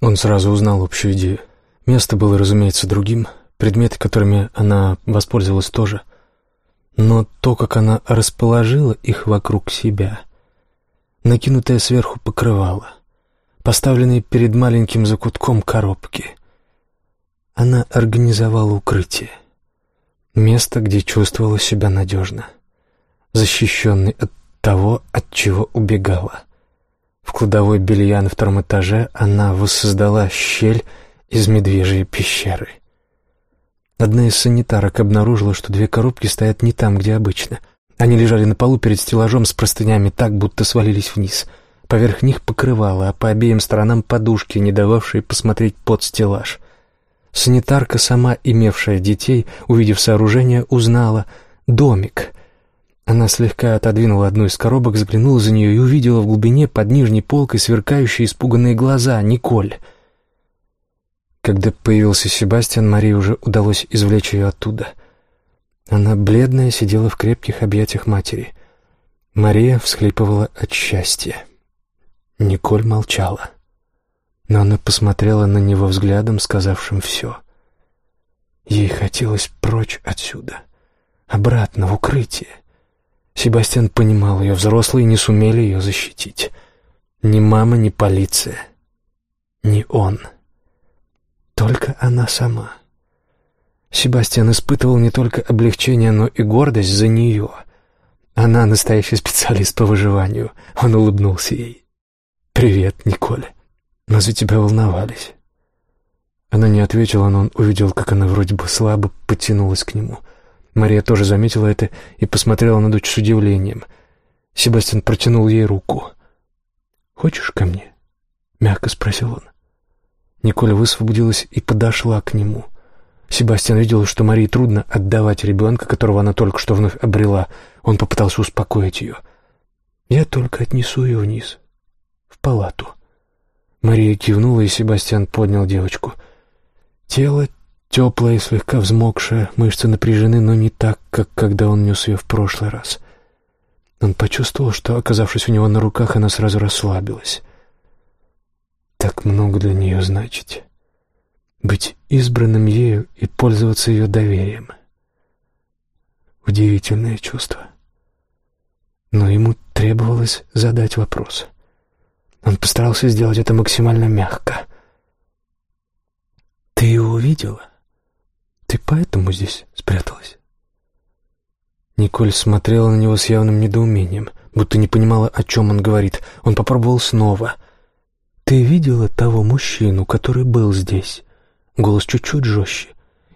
Он сразу узнал общую идею. Место было, разумеется, другим, предметы, которыми она воспользовалась тоже. Но то, как она расположила их вокруг себя, накинутое сверху покрывало, поставленные перед маленьким закутком коробки, она организовала укрытие. Место, где чувствовала себя надежно, защищенной от того, от чего убегала. В кладовой белья на втором этаже она воссоздала щель из медвежьей пещеры. Одна из санитарок обнаружила, что две коробки стоят не там, где обычно. Они лежали на полу перед стеллажом с простынями так, будто свалились вниз. Поверх них покрывало, а по обеим сторонам подушки, не дававшие посмотреть под стеллаж — Санитарка, сама имевшая детей, увидев сооружение, узнала «домик». Она слегка отодвинула одну из коробок, взглянула за нее и увидела в глубине под нижней полкой сверкающие испуганные глаза Николь. Когда появился Себастьян, Марии уже удалось извлечь ее оттуда. Она, бледная, сидела в крепких объятиях матери. Мария всхлипывала от счастья. Николь молчала но она посмотрела на него взглядом, сказавшим все. Ей хотелось прочь отсюда, обратно в укрытие. Себастьян понимал ее, взрослые не сумели ее защитить. Ни мама, ни полиция, ни он. Только она сама. Себастьян испытывал не только облегчение, но и гордость за нее. Она настоящий специалист по выживанию. Он улыбнулся ей. «Привет, Николь». Мы за тебя волновались». Она не ответила, но он увидел, как она вроде бы слабо потянулась к нему. Мария тоже заметила это и посмотрела на дочь с удивлением. Себастьян протянул ей руку. «Хочешь ко мне?» — мягко спросил он. Николя высвободилась и подошла к нему. Себастьян видел, что Марии трудно отдавать ребенка, которого она только что вновь обрела. Он попытался успокоить ее. «Я только отнесу ее вниз, в палату». Мария кивнула, и Себастьян поднял девочку. Тело теплое, слегка взмокшее, мышцы напряжены, но не так, как когда он нес ее в прошлый раз. Он почувствовал, что, оказавшись у него на руках, она сразу расслабилась. Так много для нее значить. Быть избранным ею и пользоваться ее доверием. Удивительное чувство. Но ему требовалось задать вопрос — он постарался сделать это максимально мягко. «Ты его видела? Ты поэтому здесь спряталась?» Николь смотрела на него с явным недоумением, будто не понимала, о чем он говорит. Он попробовал снова. «Ты видела того мужчину, который был здесь?» Голос чуть-чуть жестче.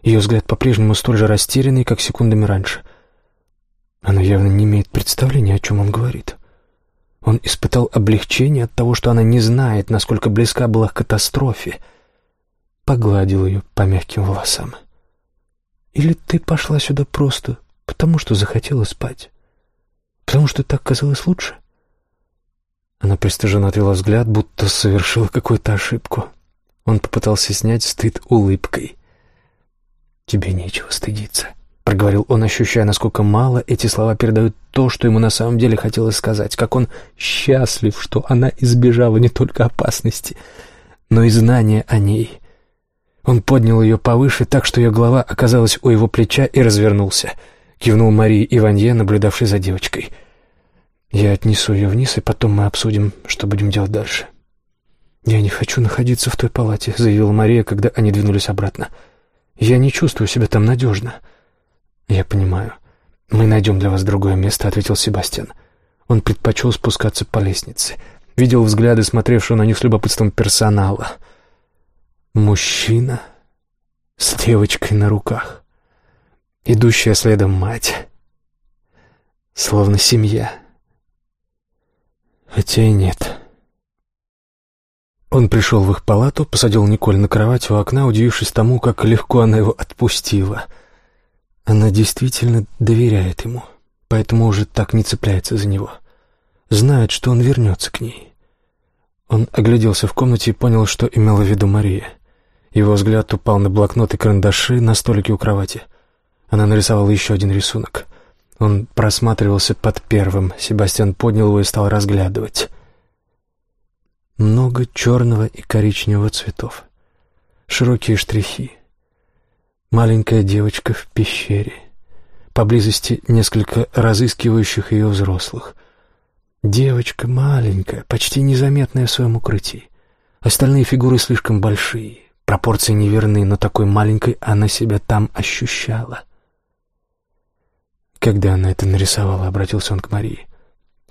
Ее взгляд по-прежнему столь же растерянный, как секундами раньше. Она явно не имеет представления, о чем он говорит. Он испытал облегчение от того, что она не знает, насколько близка была к катастрофе. Погладил ее по мягким волосам. «Или ты пошла сюда просто потому, что захотела спать? Потому что так казалось лучше?» Она пристыженно отвела взгляд, будто совершила какую-то ошибку. Он попытался снять стыд улыбкой. «Тебе нечего стыдиться», — проговорил он, ощущая, насколько мало эти слова передают то, что ему на самом деле хотелось сказать, как он счастлив, что она избежала не только опасности, но и знания о ней. Он поднял ее повыше, так что ее голова оказалась у его плеча и развернулся. Кивнул Марии Иванье, наблюдавшей за девочкой. «Я отнесу ее вниз, и потом мы обсудим, что будем делать дальше». «Я не хочу находиться в той палате», — заявила Мария, когда они двинулись обратно. «Я не чувствую себя там надежно». «Я понимаю. Мы найдем для вас другое место», — ответил Себастьян. Он предпочел спускаться по лестнице. Видел взгляды, смотревшего на них с любопытством персонала. Мужчина с девочкой на руках. Идущая следом мать. Словно семья. Хотя и нет. Он пришел в их палату, посадил Николь на кровать у окна, удивившись тому, как легко она его отпустила — она действительно доверяет ему, поэтому уже так не цепляется за него. Знает, что он вернется к ней. Он огляделся в комнате и понял, что имела в виду Мария. Его взгляд упал на блокнот и карандаши на столике у кровати. Она нарисовала еще один рисунок. Он просматривался под первым. Себастьян поднял его и стал разглядывать. Много черного и коричневого цветов. Широкие штрихи. Маленькая девочка в пещере. Поблизости несколько разыскивающих ее взрослых. Девочка маленькая, почти незаметная в своем укрытии. Остальные фигуры слишком большие, пропорции неверны, но такой маленькой она себя там ощущала. Когда она это нарисовала, обратился он к Марии.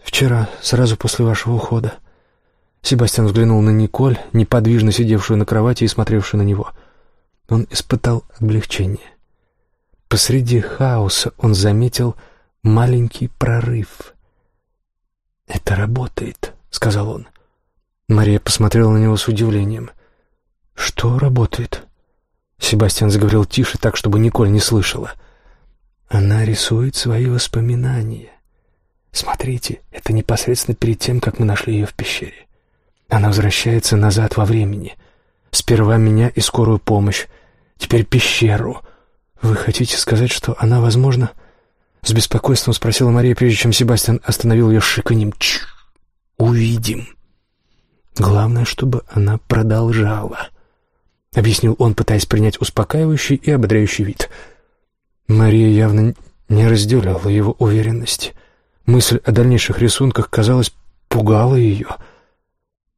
«Вчера, сразу после вашего ухода». Себастьян взглянул на Николь, неподвижно сидевшую на кровати и смотревшую на него. Он испытал облегчение. Посреди хаоса он заметил маленький прорыв. «Это работает», — сказал он. Мария посмотрела на него с удивлением. «Что работает?» Себастьян заговорил тише, так, чтобы Николь не слышала. «Она рисует свои воспоминания. Смотрите, это непосредственно перед тем, как мы нашли ее в пещере. Она возвращается назад во времени. Сперва меня и скорую помощь, теперь пещеру. Вы хотите сказать, что она, возможно...» С беспокойством спросила Мария, прежде чем Себастьян остановил ее шиканьем. «Чш! Увидим!» «Главное, чтобы она продолжала», — объяснил он, пытаясь принять успокаивающий и ободряющий вид. Мария явно не разделяла его уверенность. Мысль о дальнейших рисунках, казалось, пугала ее.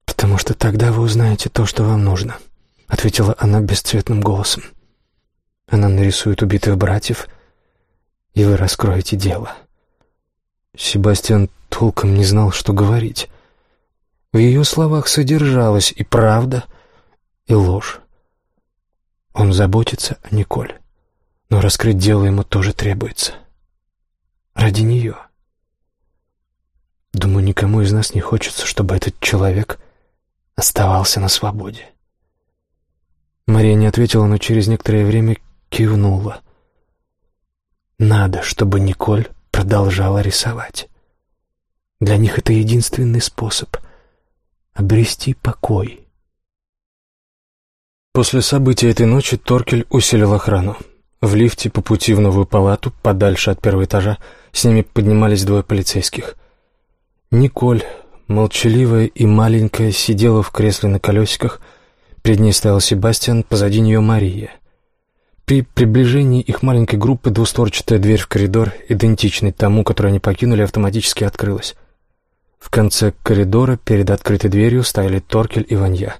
«Потому что тогда вы узнаете то, что вам нужно», — ответила она бесцветным голосом. «Она нарисует убитых братьев, и вы раскроете дело». Себастьян толком не знал, что говорить. В ее словах содержалась и правда, и ложь. Он заботится о Николь, но раскрыть дело ему тоже требуется. Ради нее. Думаю, никому из нас не хочется, чтобы этот человек оставался на свободе. Мария не ответила, но через некоторое время кивнула. Надо, чтобы Николь продолжала рисовать. Для них это единственный способ обрести покой. После события этой ночи Торкель усилил охрану. В лифте по пути в новую палату, подальше от первого этажа, с ними поднимались двое полицейских. Николь, молчаливая и маленькая, сидела в кресле на колесиках, перед ней стоял Себастьян, позади нее Мария. При приближении их маленькой группы двустворчатая дверь в коридор, идентичный тому, который они покинули, автоматически открылась. В конце коридора перед открытой дверью стояли Торкель и Ванья.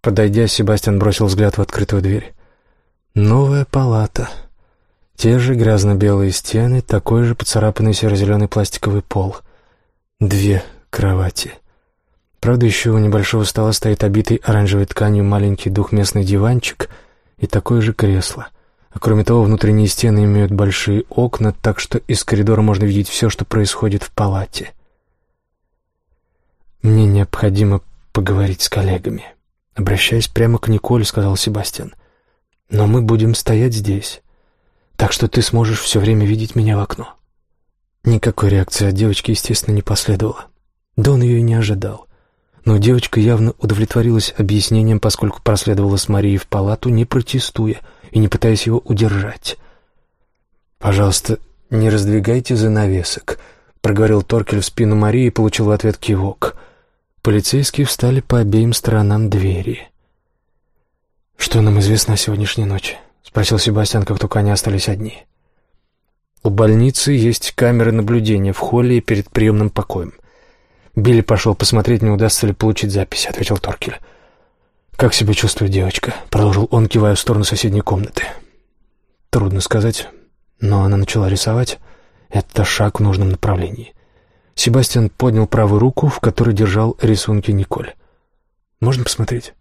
Подойдя, Себастьян бросил взгляд в открытую дверь. Новая палата. Те же грязно-белые стены, такой же поцарапанный серо-зеленый пластиковый пол. Две кровати. Правда, еще у небольшого стола стоит обитый оранжевой тканью маленький двухместный диванчик и такое же кресло. А кроме того, внутренние стены имеют большие окна, так что из коридора можно видеть все, что происходит в палате. «Мне необходимо поговорить с коллегами». Обращаясь прямо к Николе, сказал Себастьян. «Но мы будем стоять здесь, так что ты сможешь все время видеть меня в окно». Никакой реакции от девочки, естественно, не последовало. Да он ее и не ожидал. Но девочка явно удовлетворилась объяснением, поскольку проследовала с Марией в палату, не протестуя и не пытаясь его удержать. «Пожалуйста, не раздвигайте занавесок», — проговорил Торкель в спину Марии и получил в ответ кивок — Полицейские встали по обеим сторонам двери. «Что нам известно о сегодняшней ночи?» — спросил Себастьян, как только они остались одни. «У больницы есть камеры наблюдения в холле и перед приемным покоем. Билли пошел посмотреть, не удастся ли получить запись», — ответил Торкель. «Как себя чувствует девочка?» — продолжил он, кивая в сторону соседней комнаты. «Трудно сказать, но она начала рисовать. Это шаг в нужном направлении. Себастьян поднял правую руку, в которой держал рисунки Николь. «Можно посмотреть?»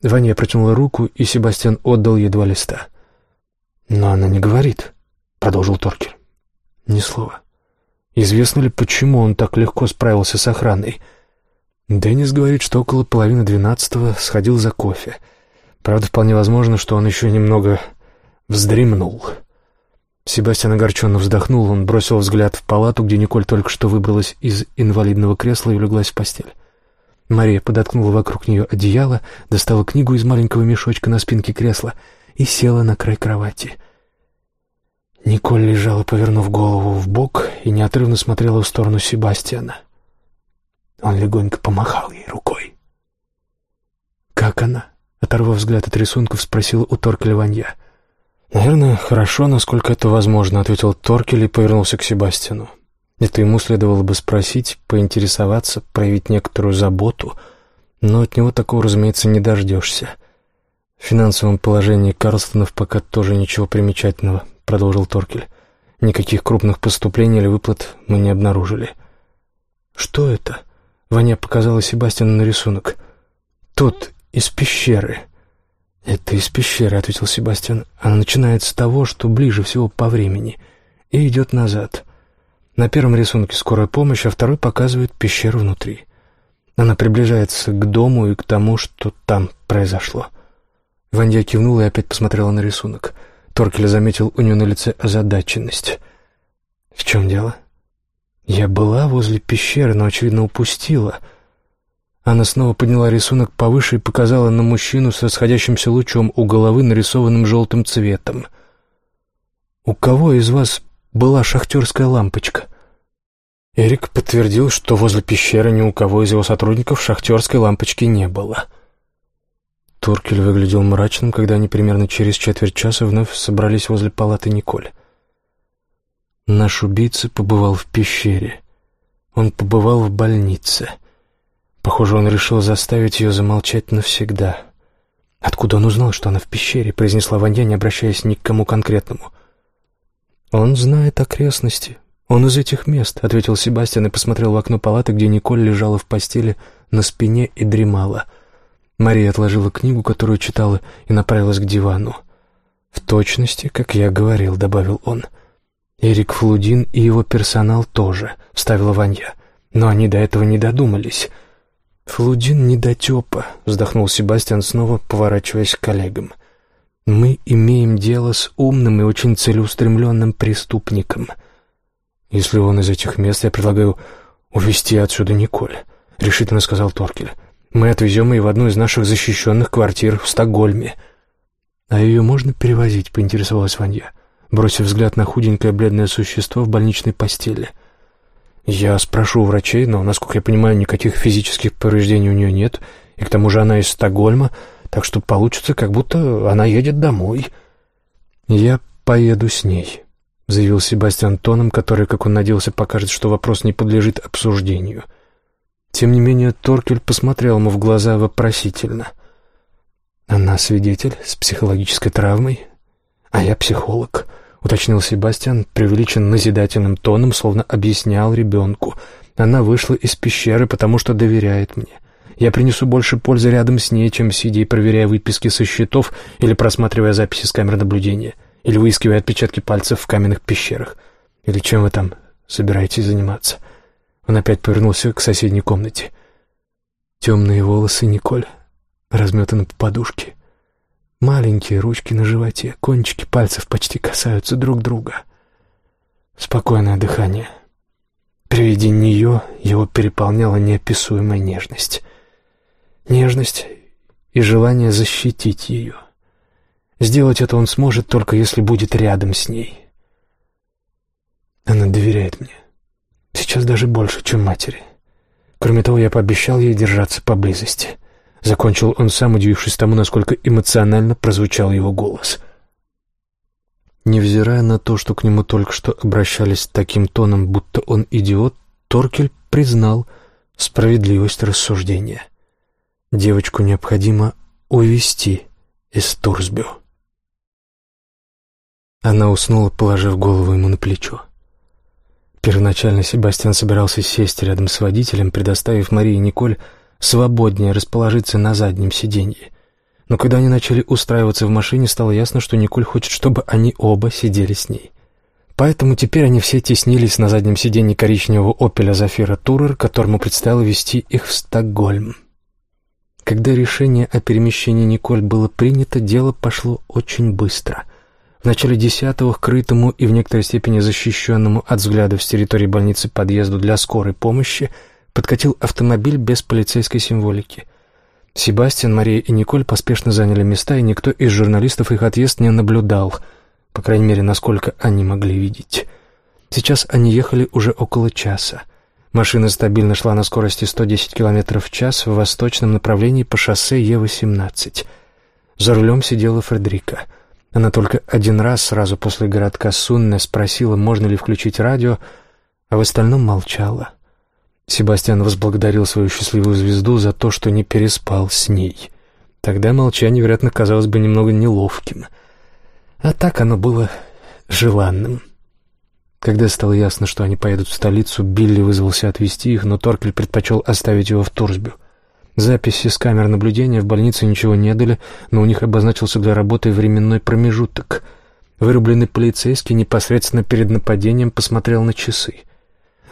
Ваня протянула руку, и Себастьян отдал ей два листа. «Но она не говорит», — продолжил Торкер. «Ни слова. Известно ли, почему он так легко справился с охраной?» Деннис говорит, что около половины двенадцатого сходил за кофе. Правда, вполне возможно, что он еще немного вздремнул. Себастьян огорченно вздохнул, он бросил взгляд в палату, где Николь только что выбралась из инвалидного кресла и улеглась в постель. Мария подоткнула вокруг нее одеяло, достала книгу из маленького мешочка на спинке кресла и села на край кровати. Николь лежала, повернув голову в бок и неотрывно смотрела в сторону Себастьяна. Он легонько помахал ей рукой. «Как она?» — оторвав взгляд от рисунков, спросила у Торкеля Ванья. «Наверное, хорошо, насколько это возможно», — ответил Торкель и повернулся к Себастьяну. Это ему следовало бы спросить, поинтересоваться, проявить некоторую заботу, но от него такого, разумеется, не дождешься. В финансовом положении Карлстонов пока тоже ничего примечательного, продолжил Торкель. Никаких крупных поступлений или выплат мы не обнаружили. Что это? Ваня показала Себастьяну на рисунок. Тот из пещеры. Это из пещеры, ответил Себастьян. Она начинается с того, что ближе всего по времени, и идет назад. На первом рисунке скорая помощь, а второй показывает пещеру внутри. Она приближается к дому и к тому, что там произошло. Вандя кивнула и опять посмотрела на рисунок. Торкель заметил у нее на лице озадаченность. «В чем дело?» «Я была возле пещеры, но, очевидно, упустила». Она снова подняла рисунок повыше и показала на мужчину с расходящимся лучом у головы, нарисованным желтым цветом. «У кого из вас была шахтерская лампочка. Эрик подтвердил, что возле пещеры ни у кого из его сотрудников шахтерской лампочки не было. Туркель выглядел мрачным, когда они примерно через четверть часа вновь собрались возле палаты Николь. Наш убийца побывал в пещере. Он побывал в больнице. Похоже, он решил заставить ее замолчать навсегда. «Откуда он узнал, что она в пещере?» — произнесла Ванья, не обращаясь ни к кому конкретному. «Он знает окрестности. Он из этих мест», — ответил Себастьян и посмотрел в окно палаты, где Николь лежала в постели на спине и дремала. Мария отложила книгу, которую читала, и направилась к дивану. «В точности, как я говорил», — добавил он. «Эрик Флудин и его персонал тоже», — вставила Ванья. «Но они до этого не додумались». «Флудин недотепа», — вздохнул Себастьян, снова поворачиваясь к коллегам. Мы имеем дело с умным и очень целеустремленным преступником. Если он из этих мест, я предлагаю увезти отсюда Николь, — решительно сказал Торкель. Мы отвезем ее в одну из наших защищенных квартир в Стокгольме. А ее можно перевозить, — поинтересовалась Ванья, бросив взгляд на худенькое бледное существо в больничной постели. Я спрошу врачей, но, насколько я понимаю, никаких физических повреждений у нее нет, и к тому же она из Стокгольма — так что получится, как будто она едет домой. Я поеду с ней, заявил Себастьян тоном, который, как он надеялся, покажет, что вопрос не подлежит обсуждению. Тем не менее, Торкель посмотрел ему в глаза вопросительно. Она свидетель с психологической травмой, а я психолог, уточнил Себастьян преувеличен назидательным тоном, словно объяснял ребенку. Она вышла из пещеры, потому что доверяет мне. Я принесу больше пользы рядом с ней, чем сидя и проверяя выписки со счетов или просматривая записи с камер наблюдения, или выискивая отпечатки пальцев в каменных пещерах. Или чем вы там собираетесь заниматься?» Он опять повернулся к соседней комнате. Темные волосы Николь разметаны по подушке. Маленькие ручки на животе, кончики пальцев почти касаются друг друга. Спокойное дыхание. При виде нее его переполняла неописуемая нежность нежность и желание защитить ее. Сделать это он сможет только если будет рядом с ней. Она доверяет мне. Сейчас даже больше, чем матери. Кроме того, я пообещал ей держаться поблизости. Закончил он сам, удивившись тому, насколько эмоционально прозвучал его голос. Невзирая на то, что к нему только что обращались таким тоном, будто он идиот, Торкель признал справедливость рассуждения — Девочку необходимо увести из Турсбю. Она уснула, положив голову ему на плечо. Первоначально Себастьян собирался сесть рядом с водителем, предоставив Марии Николь свободнее расположиться на заднем сиденье. Но когда они начали устраиваться в машине, стало ясно, что Николь хочет, чтобы они оба сидели с ней. Поэтому теперь они все теснились на заднем сиденье коричневого «Опеля Зафира Турер», которому предстояло вести их в Стокгольм. Когда решение о перемещении Николь было принято, дело пошло очень быстро. В начале десятого к крытому и в некоторой степени защищенному от взглядов с территории больницы подъезду для скорой помощи подкатил автомобиль без полицейской символики. Себастьян, Мария и Николь поспешно заняли места, и никто из журналистов их отъезд не наблюдал, по крайней мере, насколько они могли видеть. Сейчас они ехали уже около часа. Машина стабильно шла на скорости 110 км в час в восточном направлении по шоссе Е-18. За рулем сидела Фредерика. Она только один раз сразу после городка Сунне спросила, можно ли включить радио, а в остальном молчала. Себастьян возблагодарил свою счастливую звезду за то, что не переспал с ней. Тогда молчание, вероятно, казалось бы немного неловким. А так оно было желанным. Когда стало ясно, что они поедут в столицу, Билли вызвался отвезти их, но Торкель предпочел оставить его в Турсбю. Записи с камер наблюдения в больнице ничего не дали, но у них обозначился для работы временной промежуток. Вырубленный полицейский непосредственно перед нападением посмотрел на часы.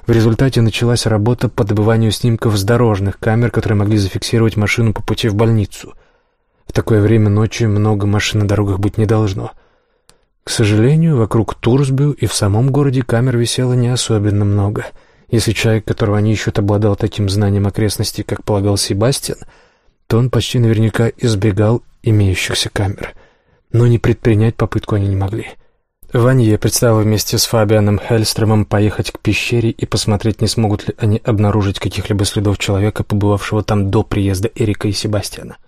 В результате началась работа по добыванию снимков с дорожных камер, которые могли зафиксировать машину по пути в больницу. В такое время ночью много машин на дорогах быть не должно — к сожалению, вокруг Турсбю и в самом городе камер висело не особенно много. Если человек, которого они ищут, обладал таким знанием окрестностей, как полагал Себастьян, то он почти наверняка избегал имеющихся камер. Но не предпринять попытку они не могли. Ванье представил вместе с Фабианом Хельстромом поехать к пещере и посмотреть, не смогут ли они обнаружить каких-либо следов человека, побывавшего там до приезда Эрика и Себастьяна.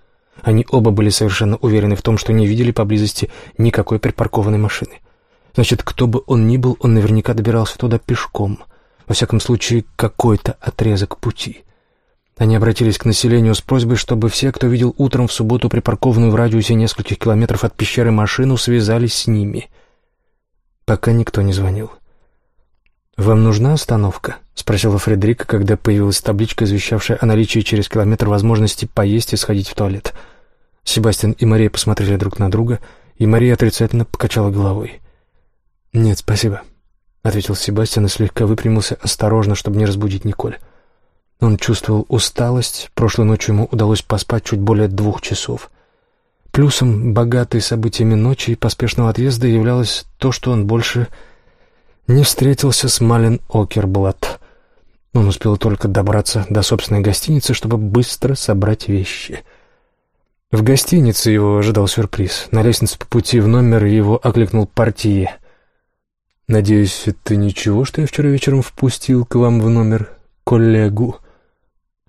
Они оба были совершенно уверены в том, что не видели поблизости никакой припаркованной машины. Значит, кто бы он ни был, он наверняка добирался туда пешком. Во всяком случае, какой-то отрезок пути. Они обратились к населению с просьбой, чтобы все, кто видел утром в субботу припаркованную в радиусе нескольких километров от пещеры машину, связались с ними. Пока никто не звонил. «Вам нужна остановка?» — спросила Фредерика, когда появилась табличка, извещавшая о наличии через километр возможности поесть и сходить в туалет. Себастьян и Мария посмотрели друг на друга, и Мария отрицательно покачала головой. «Нет, спасибо», — ответил Себастьян и слегка выпрямился осторожно, чтобы не разбудить Николь. Он чувствовал усталость, прошлой ночью ему удалось поспать чуть более двух часов. Плюсом богатой событиями ночи и поспешного отъезда являлось то, что он больше не встретился с Малин Окерблат. Он успел только добраться до собственной гостиницы, чтобы быстро собрать вещи. В гостинице его ожидал сюрприз. На лестнице по пути в номер его окликнул портье. «Надеюсь, это ничего, что я вчера вечером впустил к вам в номер коллегу?»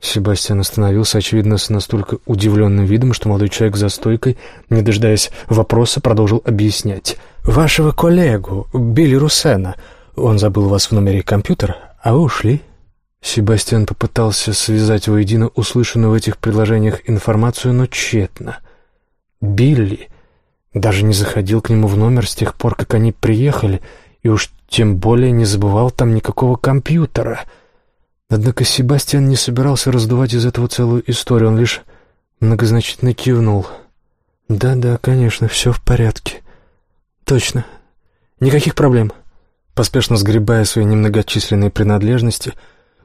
Себастьян остановился, очевидно, с настолько удивленным видом, что молодой человек за стойкой, не дожидаясь вопроса, продолжил объяснять. «Вашего коллегу, Билли Русена. Он забыл вас в номере компьютер, а вы ушли». Себастьян попытался связать воедино услышанную в этих предложениях информацию, но тщетно. Билли даже не заходил к нему в номер с тех пор, как они приехали, и уж тем более не забывал там никакого компьютера — Однако Себастьян не собирался раздувать из этого целую историю, он лишь многозначительно кивнул. «Да-да, конечно, все в порядке. Точно. Никаких проблем». Поспешно сгребая свои немногочисленные принадлежности,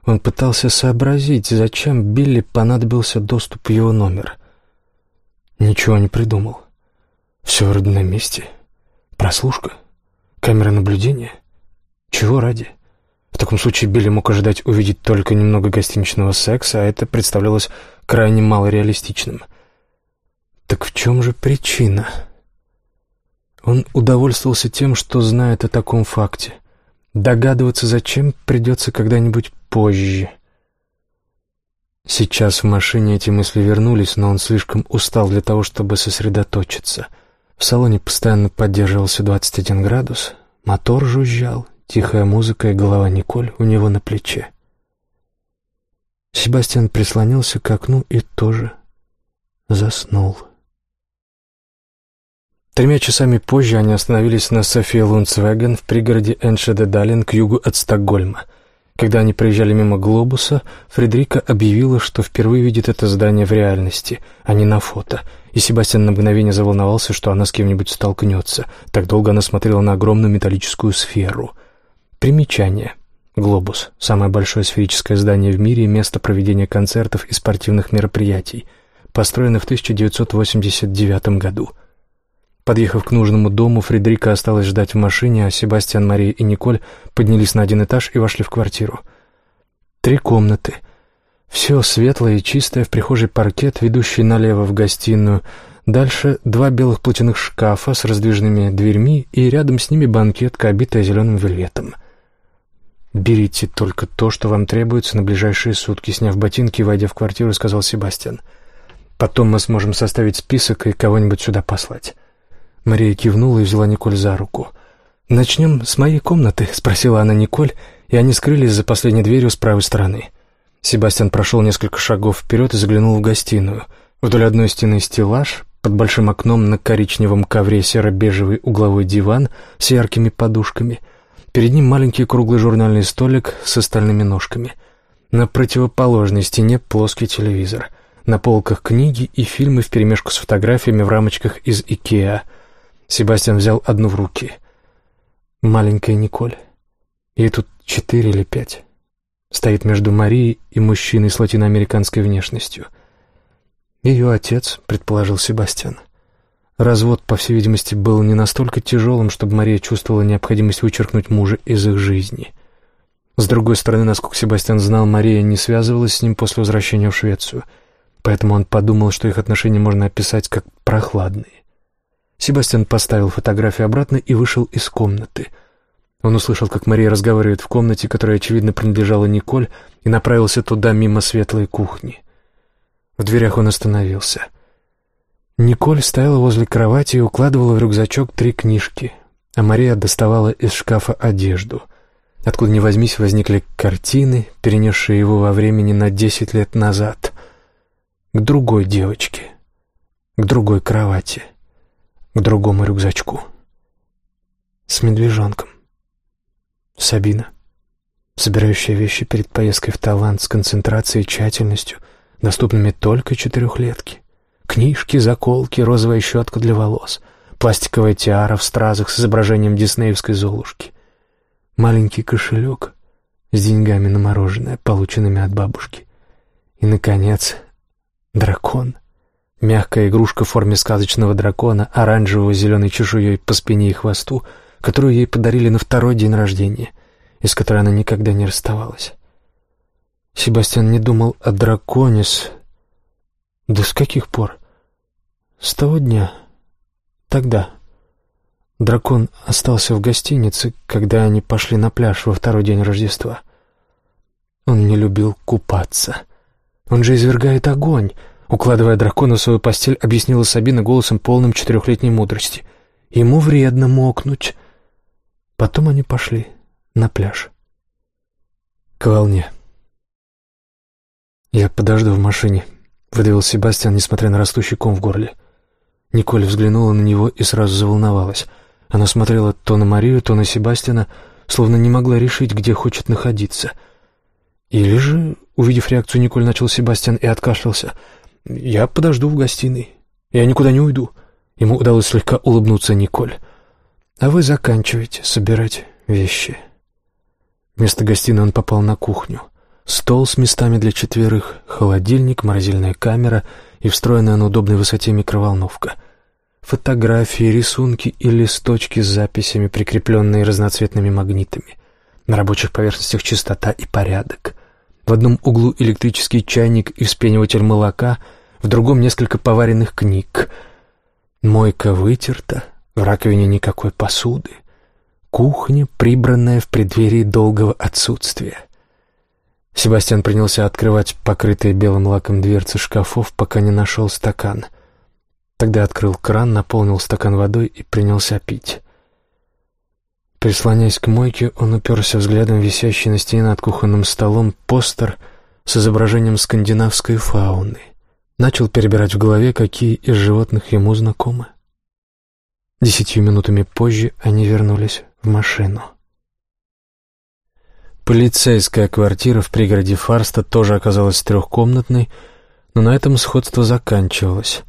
он пытался сообразить, зачем Билли понадобился доступ в его номер. Ничего не придумал. Все вроде на месте. Прослушка? Камера наблюдения? Чего ради? В таком случае Билли мог ожидать увидеть только немного гостиничного секса, а это представлялось крайне малореалистичным. Так в чем же причина? Он удовольствовался тем, что знает о таком факте. Догадываться, зачем, придется когда-нибудь позже. Сейчас в машине эти мысли вернулись, но он слишком устал для того, чтобы сосредоточиться. В салоне постоянно поддерживался 21 градус, мотор жужжал, Тихая музыка и голова Николь у него на плече. Себастьян прислонился к окну и тоже заснул. Тремя часами позже они остановились на София Лунцвеген в пригороде Эншеде-Дален к югу от Стокгольма. Когда они проезжали мимо глобуса, Фредерика объявила, что впервые видит это здание в реальности, а не на фото, и Себастьян на мгновение заволновался, что она с кем-нибудь столкнется. Так долго она смотрела на огромную металлическую сферу — Примечание. Глобус – самое большое сферическое здание в мире и место проведения концертов и спортивных мероприятий. Построено в 1989 году. Подъехав к нужному дому, Фредерика осталась ждать в машине, а Себастьян, Мария и Николь поднялись на один этаж и вошли в квартиру. Три комнаты. Все светлое и чистое, в прихожей паркет, ведущий налево в гостиную. Дальше два белых платяных шкафа с раздвижными дверьми и рядом с ними банкетка, обитая зеленым вельветом. «Берите только то, что вам требуется на ближайшие сутки», сняв ботинки и войдя в квартиру, сказал Себастьян. «Потом мы сможем составить список и кого-нибудь сюда послать». Мария кивнула и взяла Николь за руку. «Начнем с моей комнаты?» — спросила она Николь, и они скрылись за последней дверью с правой стороны. Себастьян прошел несколько шагов вперед и заглянул в гостиную. Вдоль одной стены стеллаж, под большим окном на коричневом ковре серо-бежевый угловой диван с яркими подушками — Перед ним маленький круглый журнальный столик с остальными ножками. На противоположной стене плоский телевизор. На полках книги и фильмы вперемешку с фотографиями в рамочках из Икеа. Себастьян взял одну в руки. Маленькая Николь. Ей тут четыре или пять. Стоит между Марией и мужчиной с латиноамериканской внешностью. Ее отец, предположил Себастьян. — Развод, по всей видимости, был не настолько тяжелым, чтобы Мария чувствовала необходимость вычеркнуть мужа из их жизни. С другой стороны, насколько Себастьян знал, Мария не связывалась с ним после возвращения в Швецию, поэтому он подумал, что их отношения можно описать как прохладные. Себастьян поставил фотографию обратно и вышел из комнаты. Он услышал, как Мария разговаривает в комнате, которая, очевидно, принадлежала Николь, и направился туда мимо светлой кухни. В дверях он остановился — Николь стояла возле кровати и укладывала в рюкзачок три книжки, а Мария доставала из шкафа одежду. Откуда ни возьмись, возникли картины, перенесшие его во времени на десять лет назад. К другой девочке, к другой кровати, к другому рюкзачку. С медвежонком. Сабина, собирающая вещи перед поездкой в Таиланд с концентрацией и тщательностью, доступными только четырехлетке. Книжки, заколки, розовая щетка для волос, пластиковая тиара в стразах с изображением диснеевской золушки, маленький кошелек с деньгами на мороженое, полученными от бабушки. И, наконец, дракон. Мягкая игрушка в форме сказочного дракона, оранжевого зеленой чешуей по спине и хвосту, которую ей подарили на второй день рождения, из которой она никогда не расставалась. Себастьян не думал о драконе с да с каких пор? С того дня. Тогда. Дракон остался в гостинице, когда они пошли на пляж во второй день Рождества. Он не любил купаться. Он же извергает огонь. Укладывая дракона в свою постель, объяснила Сабина голосом полным четырехлетней мудрости. Ему вредно мокнуть. Потом они пошли на пляж. К волне. «Я подожду в машине», выдавил Себастьян, несмотря на растущий ком в горле. Николь взглянула на него и сразу заволновалась. Она смотрела то на Марию, то на Себастьяна, словно не могла решить, где хочет находиться. Или же, увидев реакцию, Николь начал Себастьян и откашлялся. «Я подожду в гостиной. Я никуда не уйду». Ему удалось слегка улыбнуться Николь. «А вы заканчиваете собирать вещи». Вместо гостиной он попал на кухню. Стол с местами для четверых, холодильник, морозильная камера и встроенная на удобной высоте микроволновка. Фотографии, рисунки и листочки с записями, прикрепленные разноцветными магнитами. На рабочих поверхностях чистота и порядок. В одном углу электрический чайник и вспениватель молока, в другом несколько поваренных книг. Мойка вытерта, в раковине никакой посуды. Кухня, прибранная в преддверии долгого отсутствия. Себастьян принялся открывать покрытые белым лаком дверцы шкафов, пока не нашел стакан. Тогда открыл кран, наполнил стакан водой и принялся пить. Прислоняясь к мойке, он уперся взглядом висящий на стене над кухонным столом постер с изображением скандинавской фауны. Начал перебирать в голове, какие из животных ему знакомы. Десятью минутами позже они вернулись в машину. Полицейская квартира в пригороде Фарста тоже оказалась трехкомнатной, но на этом сходство заканчивалось.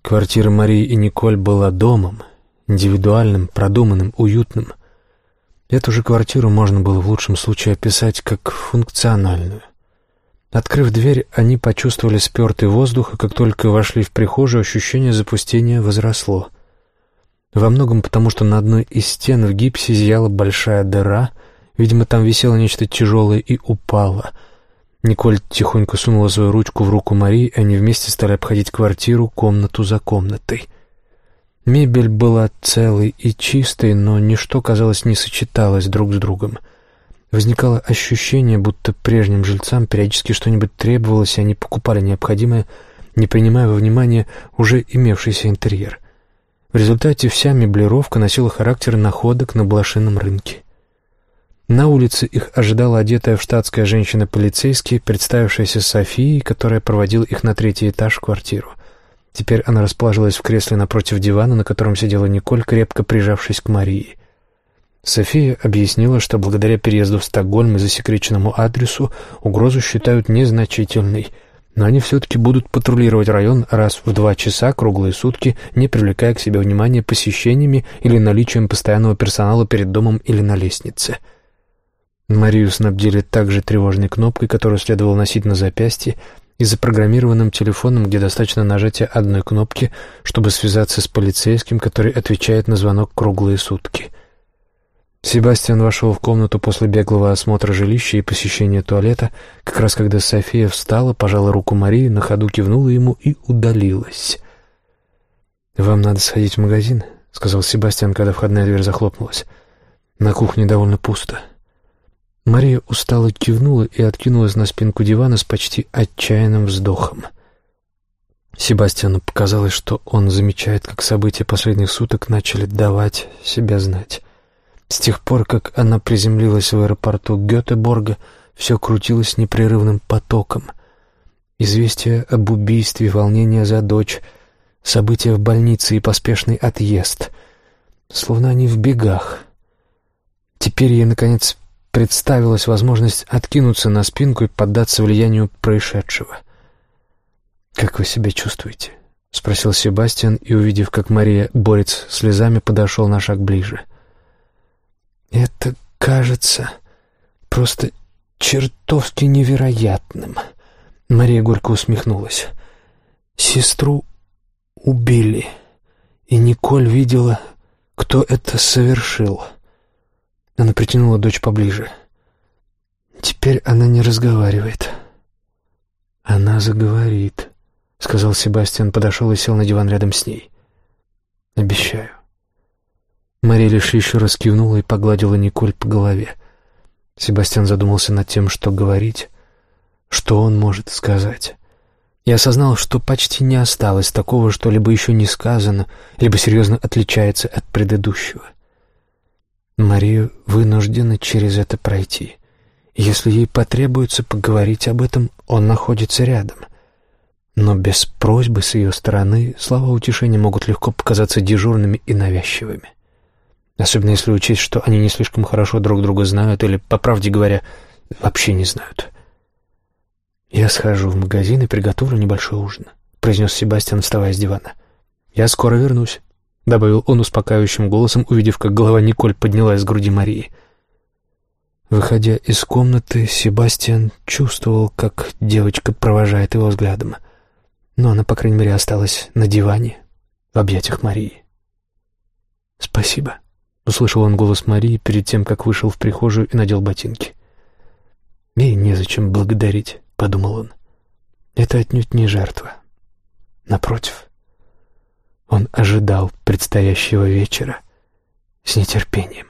Квартира Марии и Николь была домом, индивидуальным, продуманным, уютным. Эту же квартиру можно было в лучшем случае описать как функциональную. Открыв дверь, они почувствовали спертый воздух, и как только вошли в прихожую, ощущение запустения возросло. Во многом потому, что на одной из стен в гипсе зияла большая дыра — Видимо, там висело нечто тяжелое и упало. Николь тихонько сунула свою ручку в руку Марии, и они вместе стали обходить квартиру комнату за комнатой. Мебель была целой и чистой, но ничто, казалось, не сочеталось друг с другом. Возникало ощущение, будто прежним жильцам периодически что-нибудь требовалось, и они покупали необходимое, не принимая во внимание уже имевшийся интерьер. В результате вся меблировка носила характер находок на блошином рынке. На улице их ожидала одетая в штатская женщина-полицейский, представившаяся Софией, которая проводила их на третий этаж квартиру. Теперь она расположилась в кресле напротив дивана, на котором сидела Николь, крепко прижавшись к Марии. София объяснила, что благодаря переезду в Стокгольм и засекреченному адресу угрозу считают незначительной, но они все-таки будут патрулировать район раз в два часа круглые сутки, не привлекая к себе внимания посещениями или наличием постоянного персонала перед домом или на лестнице. Марию снабдили также тревожной кнопкой, которую следовало носить на запястье, и запрограммированным телефоном, где достаточно нажатия одной кнопки, чтобы связаться с полицейским, который отвечает на звонок круглые сутки. Себастьян вошел в комнату после беглого осмотра жилища и посещения туалета, как раз когда София встала, пожала руку Марии, на ходу кивнула ему и удалилась. «Вам надо сходить в магазин», — сказал Себастьян, когда входная дверь захлопнулась. «На кухне довольно пусто». Мария устало кивнула и откинулась на спинку дивана с почти отчаянным вздохом. Себастьяну показалось, что он замечает, как события последних суток начали давать себя знать. С тех пор, как она приземлилась в аэропорту Гетеборга, все крутилось непрерывным потоком. Известия об убийстве, волнение за дочь, события в больнице и поспешный отъезд. Словно они в бегах. Теперь ей, наконец, представилась возможность откинуться на спинку и поддаться влиянию происшедшего. «Как вы себя чувствуете?» — спросил Себастьян, и, увидев, как Мария борется слезами, подошел на шаг ближе. «Это кажется просто чертовски невероятным», — Мария горько усмехнулась. «Сестру убили, и Николь видела, кто это совершил». Она притянула дочь поближе. Теперь она не разговаривает. Она заговорит, сказал Себастьян, подошел и сел на диван рядом с ней. Обещаю. Мария лишь еще раз кивнула и погладила Николь по голове. Себастьян задумался над тем, что говорить, что он может сказать. И осознал, что почти не осталось такого, что либо еще не сказано, либо серьезно отличается от предыдущего. Марию вынуждена через это пройти. Если ей потребуется поговорить об этом, он находится рядом. Но без просьбы с ее стороны слова утешения могут легко показаться дежурными и навязчивыми. Особенно если учесть, что они не слишком хорошо друг друга знают или, по правде говоря, вообще не знают. «Я схожу в магазин и приготовлю небольшой ужин», — произнес Себастьян, вставая с дивана. «Я скоро вернусь». — добавил он успокаивающим голосом, увидев, как голова Николь поднялась с груди Марии. Выходя из комнаты, Себастьян чувствовал, как девочка провожает его взглядом. Но она, по крайней мере, осталась на диване, в объятиях Марии. «Спасибо», — услышал он голос Марии перед тем, как вышел в прихожую и надел ботинки. «Ей незачем благодарить», — подумал он. «Это отнюдь не жертва. Напротив». Он ожидал предстоящего вечера с нетерпением.